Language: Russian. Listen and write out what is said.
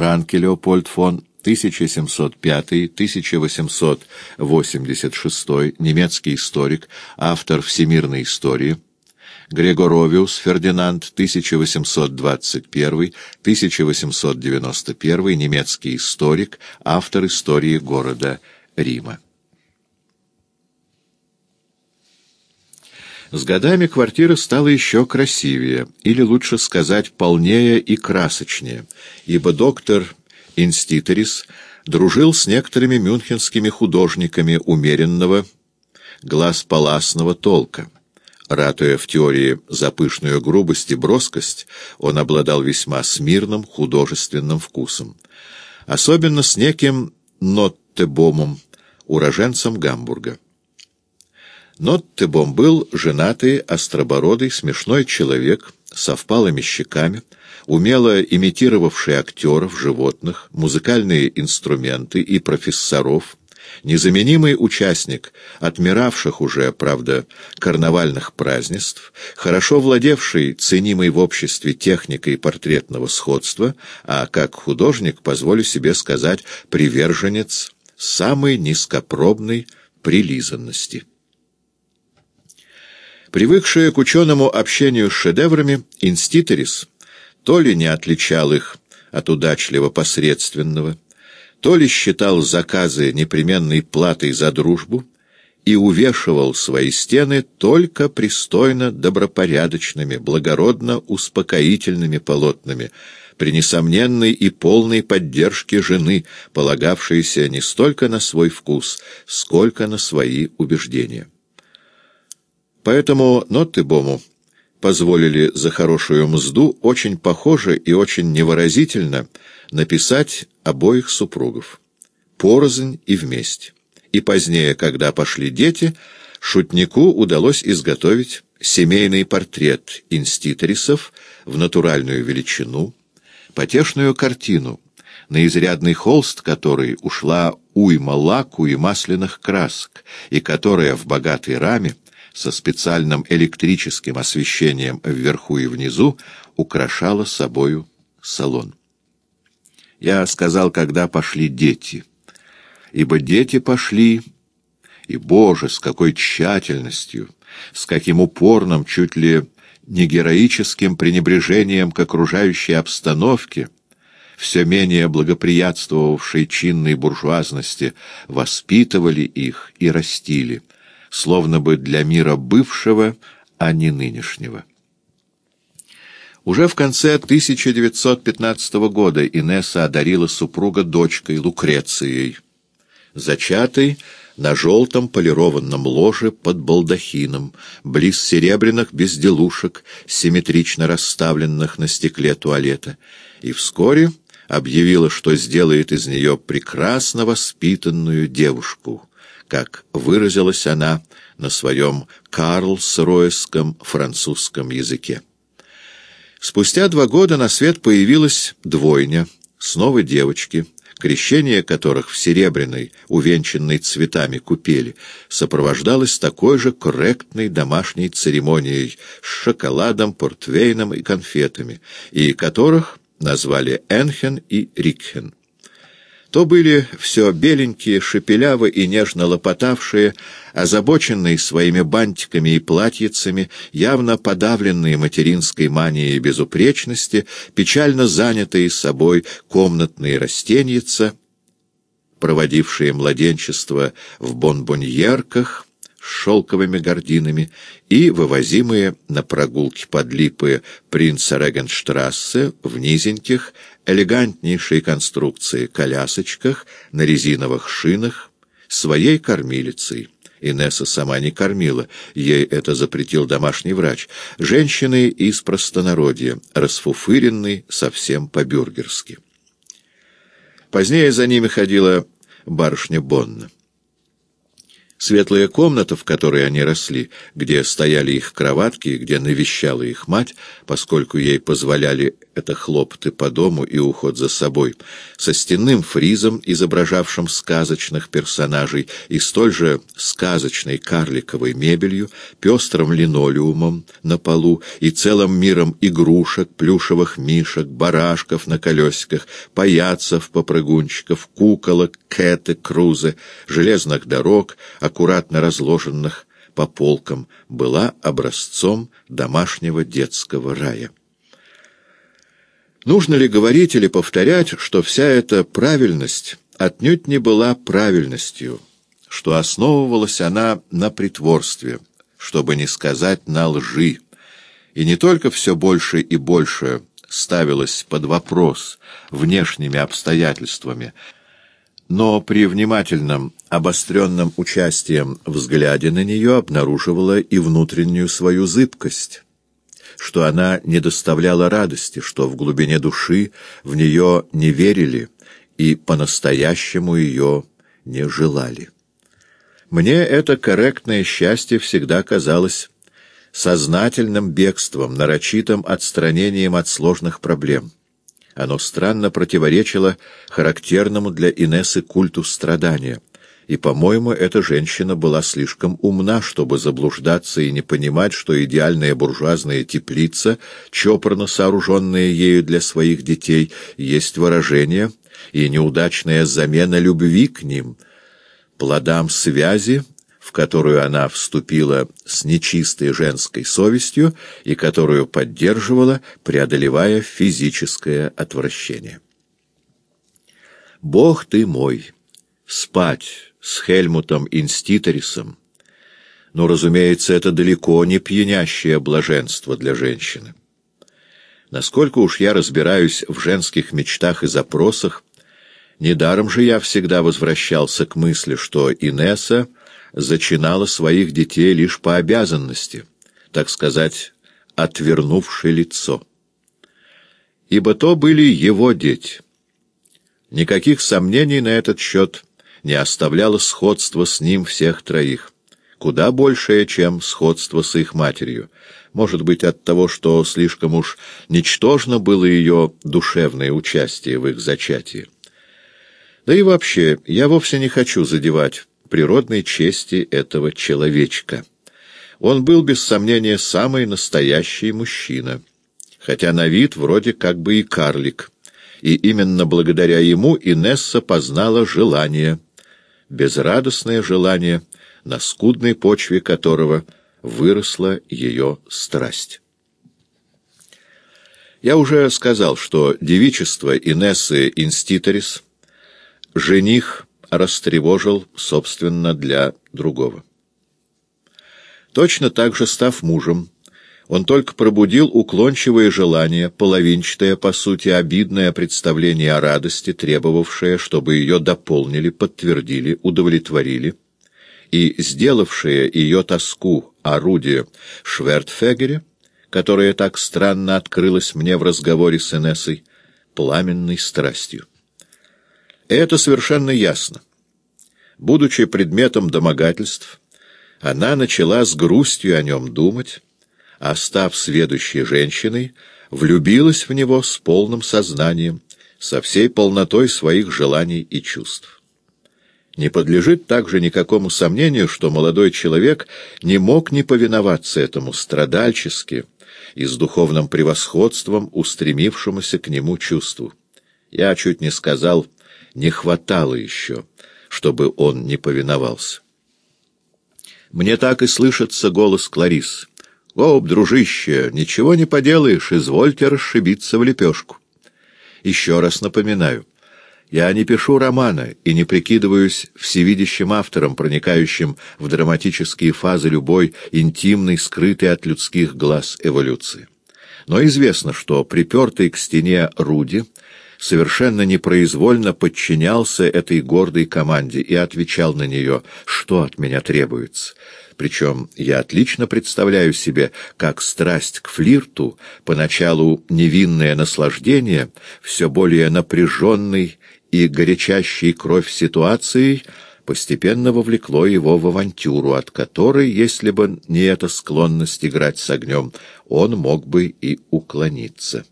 Ранке Леопольд фон 1705-1886, немецкий историк, автор всемирной истории, Грегоровиус Фердинанд, 1821-1891, немецкий историк, автор истории города Рима. С годами квартира стала еще красивее, или лучше сказать, полнее и красочнее, ибо доктор Инститорис дружил с некоторыми мюнхенскими художниками умеренного, глаз-паласного толка. Ратуя в теории за пышную грубость и броскость, он обладал весьма смирным художественным вкусом. Особенно с неким Ноттебомом, уроженцем Гамбурга. Ноттебом был женатый, остробородый, смешной человек со впалыми щеками, умело имитировавший актеров, животных, музыкальные инструменты и профессоров, незаменимый участник отмиравших уже, правда, карнавальных празднеств, хорошо владевший ценимой в обществе техникой портретного сходства, а как художник, позволю себе сказать, приверженец самой низкопробной прилизанности. Привыкшая к ученому общению с шедеврами, инститорис то ли не отличал их от удачливо-посредственного, то ли считал заказы непременной платой за дружбу и увешивал свои стены только пристойно добропорядочными, благородно успокоительными полотнами, при несомненной и полной поддержке жены, полагавшейся не столько на свой вкус, сколько на свои убеждения. Поэтому Ноттебому позволили за хорошую мзду очень похоже и очень невыразительно написать обоих супругов, порознь и вместе. И позднее, когда пошли дети, шутнику удалось изготовить семейный портрет инститорисов в натуральную величину, потешную картину, на изрядный холст которой ушла уйма лаку и масляных красок, и которая в богатой раме со специальным электрическим освещением вверху и внизу украшала собою салон. Я сказал, когда пошли дети, ибо дети пошли, и, Боже, с какой тщательностью, с каким упорным, чуть ли не героическим пренебрежением к окружающей обстановке, все менее благоприятствовавшей чинной буржуазности, воспитывали их и растили — словно бы для мира бывшего, а не нынешнего. Уже в конце 1915 года Инесса одарила супруга дочкой Лукрецией, зачатой на желтом полированном ложе под балдахином, близ серебряных безделушек, симметрично расставленных на стекле туалета, и вскоре объявила, что сделает из нее прекрасно воспитанную девушку — как выразилась она на своем карлсройском французском языке. Спустя два года на свет появилась двойня, снова девочки, крещение которых в серебряной, увенчанной цветами купели, сопровождалось такой же корректной домашней церемонией с шоколадом, портвейном и конфетами, и которых назвали Энхен и Рикхен то были все беленькие, шепелявы и нежно лопотавшие, озабоченные своими бантиками и платьицами, явно подавленные материнской манией безупречности, печально занятые собой комнатные растеньица, проводившие младенчество в бонбоньерках, шелковыми гординами и вывозимые на прогулки под липы принца Регенштрассе в низеньких, элегантнейшей конструкции колясочках на резиновых шинах своей кормилицей. Инесса сама не кормила, ей это запретил домашний врач. Женщины из простонародья, расфуфыренной совсем по-бюргерски. Позднее за ними ходила барышня Бонна. Светлая комната, в которой они росли, где стояли их кроватки где навещала их мать, поскольку ей позволяли это хлопоты по дому и уход за собой, со стенным фризом, изображавшим сказочных персонажей, и столь же сказочной карликовой мебелью, пестрым линолеумом на полу и целым миром игрушек, плюшевых мишек, барашков на колесиках, паяцев, попрыгунчиков, куколок, кэты, крузы, железных дорог, аккуратно разложенных по полкам, была образцом домашнего детского рая. Нужно ли говорить или повторять, что вся эта правильность отнюдь не была правильностью, что основывалась она на притворстве, чтобы не сказать на лжи, и не только все больше и больше ставилась под вопрос внешними обстоятельствами, но при внимательном, обостренном участием взгляде на нее обнаруживала и внутреннюю свою зыбкость, что она не доставляла радости, что в глубине души в нее не верили и по-настоящему ее не желали. Мне это корректное счастье всегда казалось сознательным бегством, нарочитым отстранением от сложных проблем. Оно странно противоречило характерному для Инессы культу страдания. И, по-моему, эта женщина была слишком умна, чтобы заблуждаться и не понимать, что идеальная буржуазная теплица, чопорно сооруженная ею для своих детей, есть выражение и неудачная замена любви к ним, плодам связи, в которую она вступила с нечистой женской совестью и которую поддерживала, преодолевая физическое отвращение. «Бог ты мой! Спать с Хельмутом Инститорисом!» Но, разумеется, это далеко не пьянящее блаженство для женщины. Насколько уж я разбираюсь в женских мечтах и запросах, недаром же я всегда возвращался к мысли, что Инесса зачинала своих детей лишь по обязанности, так сказать, отвернувшее лицо. Ибо то были его дети. Никаких сомнений на этот счет не оставляло сходство с ним всех троих, куда большее, чем сходство с их матерью, может быть, от того, что слишком уж ничтожно было ее душевное участие в их зачатии. Да и вообще, я вовсе не хочу задевать природной чести этого человечка. Он был, без сомнения, самый настоящий мужчина, хотя на вид вроде как бы и карлик, и именно благодаря ему Инесса познала желание, безрадостное желание, на скудной почве которого выросла ее страсть. Я уже сказал, что девичество Инессы Инститорис, жених растревожил, собственно, для другого. Точно так же, став мужем, он только пробудил уклончивое желание, половинчатое, по сути, обидное представление о радости, требовавшее, чтобы ее дополнили, подтвердили, удовлетворили, и сделавшее ее тоску орудие Швертфегере, которое так странно открылось мне в разговоре с Энессой, пламенной страстью. Это совершенно ясно. Будучи предметом домогательств, она начала с грустью о нем думать, а став сведущей женщиной, влюбилась в него с полным сознанием, со всей полнотой своих желаний и чувств. Не подлежит также никакому сомнению, что молодой человек не мог не повиноваться этому страдальчески и с духовным превосходством устремившемуся к нему чувству. Я чуть не сказал не хватало еще, чтобы он не повиновался. Мне так и слышится голос Кларис. «О, дружище, ничего не поделаешь, извольте расшибиться в лепешку». Еще раз напоминаю, я не пишу романа и не прикидываюсь всевидящим автором, проникающим в драматические фазы любой интимной, скрытой от людских глаз эволюции. Но известно, что припертый к стене Руди совершенно непроизвольно подчинялся этой гордой команде и отвечал на нее, что от меня требуется. Причем я отлично представляю себе, как страсть к флирту, поначалу невинное наслаждение, все более напряженный и горячащий кровь ситуацией, постепенно вовлекло его в авантюру, от которой, если бы не эта склонность играть с огнем, он мог бы и уклониться.